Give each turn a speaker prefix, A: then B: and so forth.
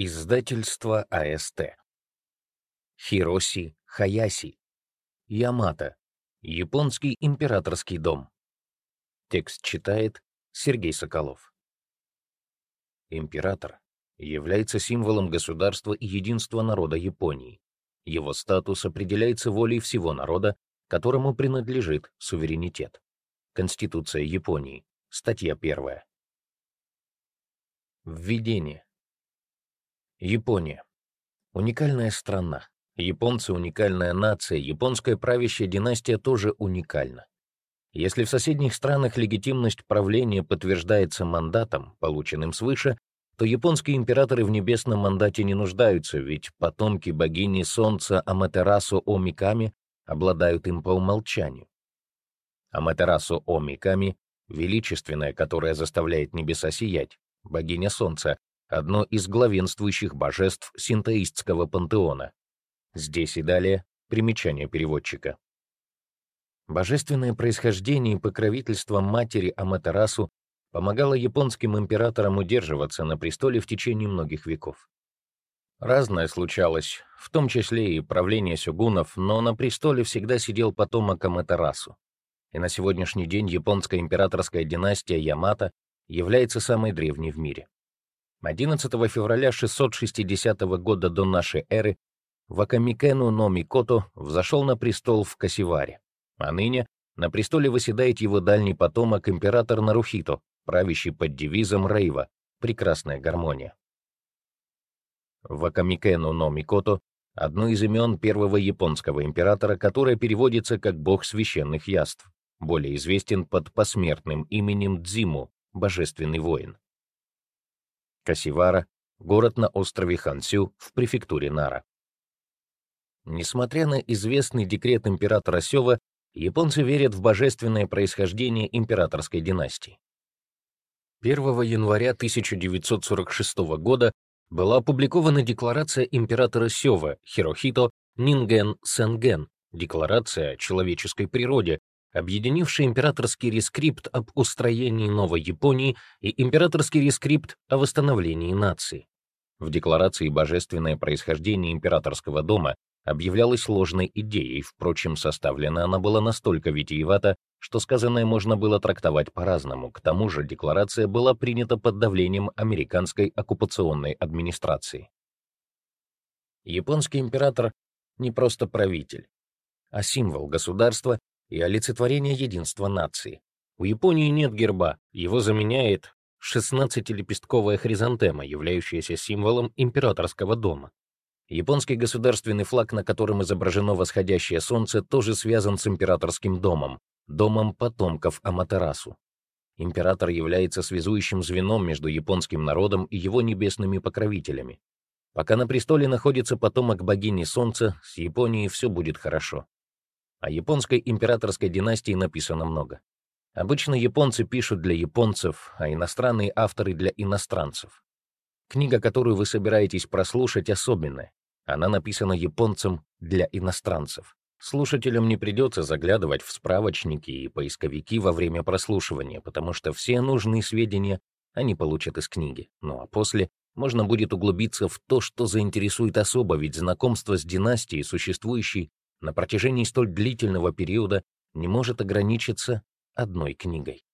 A: Издательство АСТ. Хироси Хаяси. Ямато. Японский императорский дом. Текст читает Сергей Соколов. Император является символом государства и единства народа Японии. Его статус определяется волей всего народа, которому принадлежит суверенитет. Конституция Японии. Статья 1. Введение. Япония. Уникальная страна. Японцы — уникальная нация, японская правящая династия тоже уникальна. Если в соседних странах легитимность правления подтверждается мандатом, полученным свыше, то японские императоры в небесном мандате не нуждаются, ведь потомки богини солнца Аматерасу Омиками обладают им по умолчанию. Аматерасу Омиками — величественная, которая заставляет небеса сиять, богиня солнца, одно из главенствующих божеств синтоистского пантеона. Здесь и далее примечание переводчика. Божественное происхождение и покровительство матери Аматерасу помогало японским императорам удерживаться на престоле в течение многих веков. Разное случалось, в том числе и правление сёгунов, но на престоле всегда сидел потомок Аматерасу. И на сегодняшний день японская императорская династия Ямато является самой древней в мире. 11 февраля 660 года до нашей эры Вакамикену но Микото взошел на престол в Касиваре, а ныне на престоле восседает его дальний потомок император Нарухито, правящий под девизом Рейва «Прекрасная гармония». Вакамикену но Микото — одно из имен первого японского императора, которое переводится как «бог священных яств», более известен под посмертным именем Дзиму, божественный воин. Касивара — город на острове Хансю в префектуре Нара. Несмотря на известный декрет императора Сёва, японцы верят в божественное происхождение императорской династии. 1 января 1946 года была опубликована декларация императора Сёва Хирохито Нинген Сенген, декларация о человеческой природе, объединивший императорский рескрипт об устроении новой Японии и императорский рескрипт о восстановлении нации. В декларации божественное происхождение императорского дома объявлялось ложной идеей, впрочем, составлена она была настолько витиевата, что сказанное можно было трактовать по-разному. К тому же декларация была принята под давлением американской оккупационной администрации. Японский император не просто правитель, а символ государства и олицетворение единства нации. У Японии нет герба, его заменяет 16-лепестковая хризантема, являющаяся символом императорского дома. Японский государственный флаг, на котором изображено восходящее солнце, тоже связан с императорским домом, домом потомков Аматерасу. Император является связующим звеном между японским народом и его небесными покровителями. Пока на престоле находится потомок богини Солнца, с Японией все будет хорошо. О японской императорской династии написано много. Обычно японцы пишут для японцев, а иностранные авторы для иностранцев. Книга, которую вы собираетесь прослушать, особенная. Она написана японцем для иностранцев. Слушателям не придется заглядывать в справочники и поисковики во время прослушивания, потому что все нужные сведения они получат из книги. Ну а после можно будет углубиться в то, что заинтересует особо, ведь знакомство с династией, существующей на протяжении столь длительного периода не может ограничиться одной книгой.